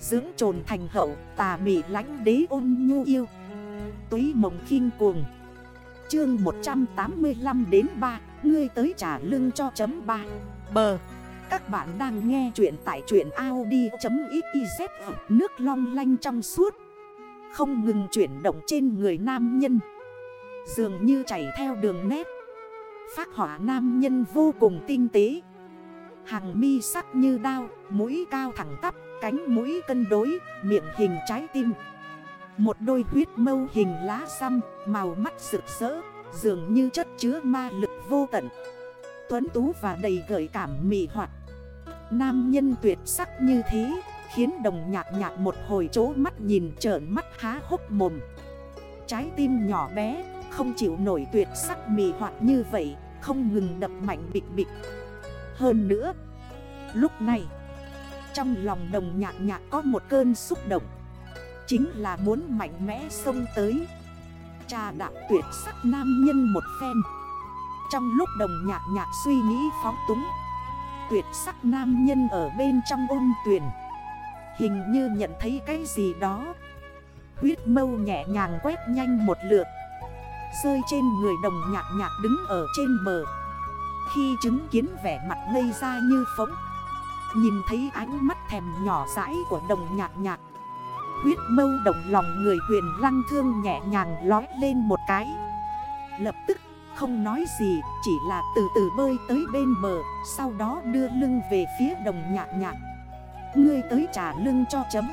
Dưỡng trồn thành hậu, tà mị lánh đế ôn nhu yêu. Túy mộng khinh cuồng. Chương 185 đến 3 Ngươi tới trả lưng cho chấm 3 Bờ. Các bạn đang nghe chuyện tại chuyện Audi.xyz Nước long lanh trong suốt. Không ngừng chuyển động trên người nam nhân. Dường như chảy theo đường nét. Phát hỏa nam nhân vô cùng tinh tế. Hàng mi sắc như đao, Mũi cao thẳng tắp, Cánh mũi cân đối, Miệng hình trái tim. Một đôi huyết mâu hình lá xăm, Màu mắt rực rỡ, Dường như chất chứa ma lực vô tận. Tuấn tú và đầy gợi cảm mị hoạt Nam nhân tuyệt sắc như thế, Khiến đồng nhạc nhạc một hồi chố mắt nhìn trởn mắt há hốc mồm. Trái tim nhỏ bé, Không chịu nổi tuyệt sắc mị hoạt như vậy, Không ngừng đập mạnh bịch bịch. Hơn nữa, Lúc này, Trong lòng đồng nhạc nhạc có một cơn xúc động. Chính là muốn mạnh mẽ xông tới. Trà đạp tuyệt sắc nam nhân một phen. Trong lúc đồng nhạc nhạc suy nghĩ phóng túng, Tuyệt sắc nam nhân ở bên trong ôn tuyển Hình như nhận thấy cái gì đó. Huyết mâu nhẹ nhàng quét nhanh một lượt. Rơi trên người đồng nhạc nhạc đứng ở trên bờ. Khi chứng kiến vẻ mặt ngây ra như phóng. Nhìn thấy ánh mắt thèm nhỏ rãi của đồng nhạc nhạc. Huyết mâu đồng lòng người huyền lăng thương nhẹ nhàng lói lên một cái. Lập tức, không nói gì, Chỉ là từ từ bơi tới bên bờ, Sau đó đưa lưng về phía đồng nhạc nhạc. Ngươi tới trả lưng cho chấm.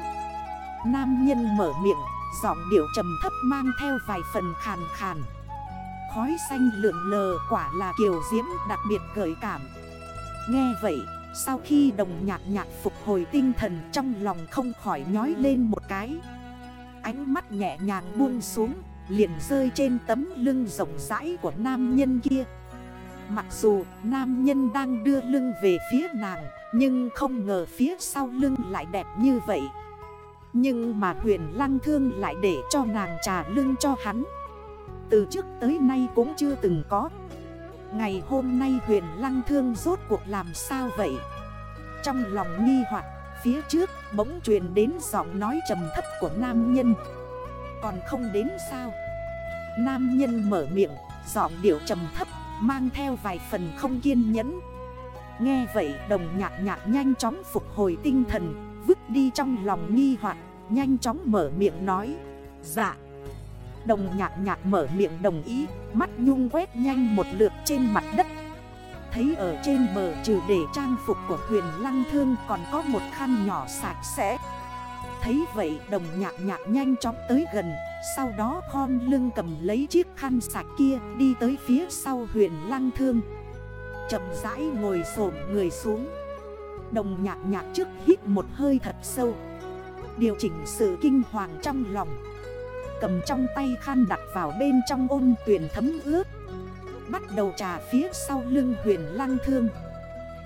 Nam nhân mở miệng, Giọng điệu trầm thấp mang theo vài phần khàn khàn. Khói xanh lượn lờ quả là kiều diễm đặc biệt gợi cảm. Nghe vậy, sau khi đồng nhạc nhạc phục hồi tinh thần trong lòng không khỏi nhói lên một cái. Ánh mắt nhẹ nhàng buông xuống, liền rơi trên tấm lưng rộng rãi của nam nhân kia. Mặc dù nam nhân đang đưa lưng về phía nàng, Nhưng không ngờ phía sau lưng lại đẹp như vậy. Nhưng mà huyền lăng thương lại để cho nàng trà lưng cho hắn. Từ trước tới nay cũng chưa từng có. Ngày hôm nay huyền lăng thương rốt cuộc làm sao vậy? Trong lòng nghi hoặc, phía trước bỗng truyền đến giọng nói trầm thấp của nam nhân. Còn không đến sao? Nam nhân mở miệng, Giọng điệu trầm thấp, Mang theo vài phần không kiên nhẫn. Nghe vậy, đồng nhạc nhạc nhanh chóng phục hồi tinh thần, Vứt đi trong lòng nghi hoặc, Nhanh chóng mở miệng nói Dạ. Đồng nhạc nhạc mở miệng đồng ý, Mắt nhung quét nhanh một lượt trên mặt đất. Thấy ở trên bờ trừ để trang phục của huyền lăng thương Còn có một khăn nhỏ sạch sẽ. Thấy vậy, đồng nhạc nhạc nhanh chóng tới gần, Sau đó khom lưng cầm lấy chiếc khăn sạch kia Đi tới phía sau huyền lăng thương. Chậm rãi ngồi xổm người xuống. Đồng nhạc nhạc trước hít một hơi thật sâu. Điều chỉnh sự kinh hoàng trong lòng. Cầm trong tay khăn đặt vào bên trong ôn tuyển thấm ướt Bắt đầu trà phía sau lưng huyền lăng thương.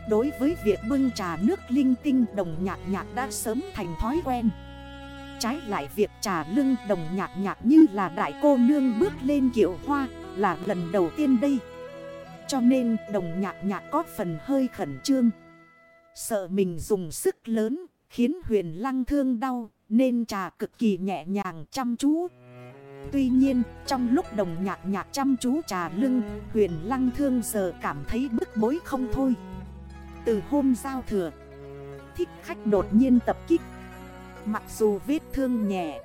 Đối với việc bưng trà nước linh tinh, đồng nhạc nhạc đã sớm thành thói quen. Trái lại việc trà lưng đồng nhạc nhạc như là đại cô nương bước lên kiệu hoa là lần đầu tiên đây. Cho nên đồng nhạc nhạc có phần hơi khẩn trương. Sợ mình dùng sức lớn khiến huyền lăng thương đau. Nên trà cực kỳ nhẹ nhàng chăm chú. Tuy nhiên, trong lúc đồng nhạc nhạc chăm chú trà lưng, Huyền lăng thương giờ cảm thấy bức bối không thôi. Từ hôm giao thừa, Thích khách đột nhiên tập kích. Mặc dù vết thương nhẹ,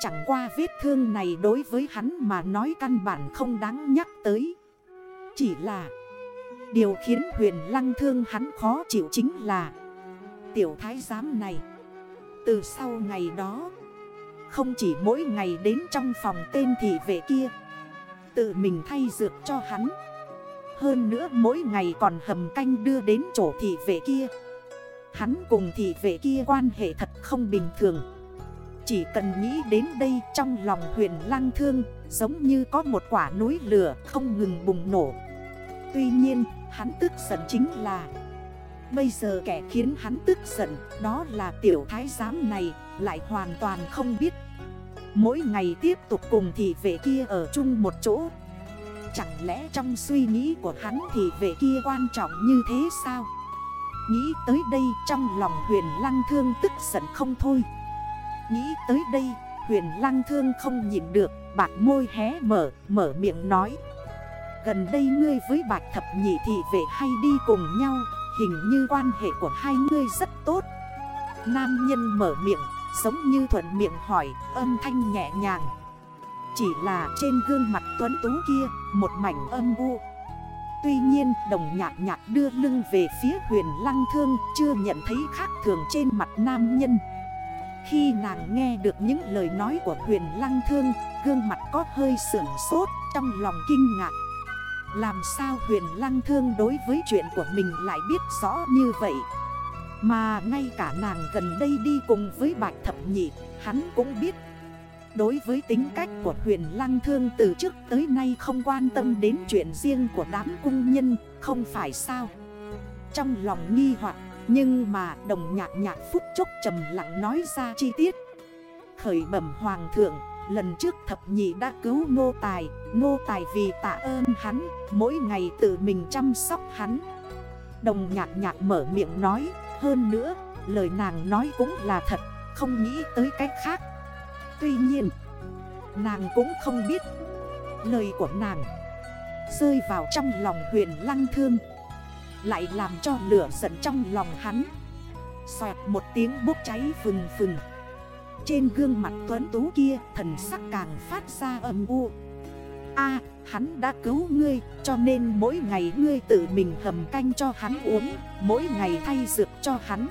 Chẳng qua vết thương này đối với hắn mà nói căn bản không đáng nhắc tới. Chỉ là, Điều khiến huyền lăng thương hắn khó chịu chính là, Tiểu thái giám này từ sau ngày đó. Không chỉ mỗi ngày đến trong phòng tên thị vệ kia, Tự mình thay dược cho hắn. Hơn nữa mỗi ngày còn hầm canh đưa đến chỗ thị vệ kia. Hắn cùng thị vệ kia quan hệ thật không bình thường. Chỉ cần nghĩ đến đây trong lòng huyền lăng thương, Giống như có một quả núi lửa không ngừng bùng nổ. Tuy nhiên, hắn tức giận chính là Bây giờ kẻ khiến hắn tức giận Đó là tiểu thái giám này Lại hoàn toàn không biết. Mỗi ngày tiếp tục cùng thị vệ kia ở chung một chỗ. Chẳng lẽ trong suy nghĩ của hắn thì vệ kia quan trọng như thế sao? Nghĩ tới đây trong lòng huyền lăng thương tức giận không thôi. Nghĩ tới đây huyền lăng thương không nhìn được Bạc môi hé mở, mở miệng nói. Gần đây ngươi với bạch thập nhị thị vệ hay đi cùng nhau? Hình như quan hệ của hai ngươi rất tốt. Nam nhân mở miệng, Giống như thuận miệng hỏi, âm thanh nhẹ nhàng. Chỉ là trên gương mặt tuấn tú kia, Một mảnh âm u. Tuy nhiên, đồng nhạc nhạc đưa lưng về phía huyền lăng thương, Chưa nhận thấy khác thường trên mặt nam nhân. Khi nàng nghe được những lời nói của huyền lăng thương, Gương mặt có hơi sưởng sốt, trong lòng kinh ngạc. Làm sao huyền lăng thương đối với chuyện của mình lại biết rõ như vậy Mà ngay cả nàng gần đây đi cùng với bạch thập nhị Hắn cũng biết Đối với tính cách của huyền lăng thương từ trước tới nay không quan tâm đến chuyện riêng của đám cung nhân, không phải sao. Trong lòng nghi hoặc nhưng mà đồng nhạc nhạc phút chốc trầm lặng nói ra chi tiết. Khởi bẩm hoàng thượng, lần trước thập nhị đã cứu nô tài, nô tài vì tạ ơn hắn, mỗi ngày tự mình chăm sóc hắn. Đồng nhạc nhạc mở miệng nói, hơn nữa, lời nàng nói cũng là thật, không nghĩ tới cách khác. Tuy nhiên Nàng cũng không biết Lời của nàng Rơi vào trong lòng huyền lăng thương Lại làm cho lửa giận trong lòng hắn Xoẹt một tiếng bốc cháy phừng phừng trên gương mặt tuấn tú kia, Thần sắc càng phát ra âm u. A, hắn đã cứu ngươi, Cho nên mỗi ngày ngươi tự mình hầm canh cho hắn uống, Mỗi ngày thay dược cho hắn.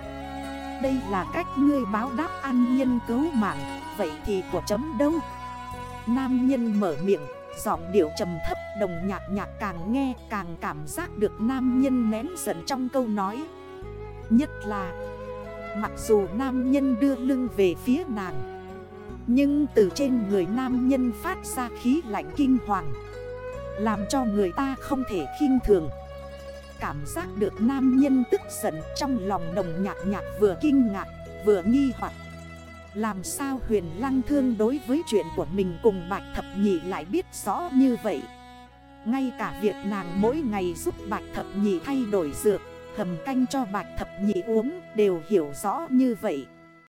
Đây là cách ngươi báo đáp ăn nhân cứu mạng, Vậy thì của chấm đâu? Nam nhân mở miệng, Giọng điệu trầm thấp, đồng nhạc nhạc càng nghe càng cảm giác được nam nhân nén giận trong câu nói. Nhất là Mặc dù nam nhân đưa lưng về phía nàng, Nhưng từ trên người nam nhân phát ra khí lạnh kinh hoàng, Làm cho người ta không thể khinh thường. Cảm giác được nam nhân tức giận trong lòng đồng nhạc nhạc vừa kinh ngạc, vừa nghi hoặc. Làm sao huyền lăng thương đối với chuyện của mình cùng bạch thập nhị lại biết rõ như vậy? Ngay cả việc nàng mỗi ngày giúp bạch thập nhị thay đổi dược Hầm canh cho bạch thập nhị uống đều hiểu rõ như vậy.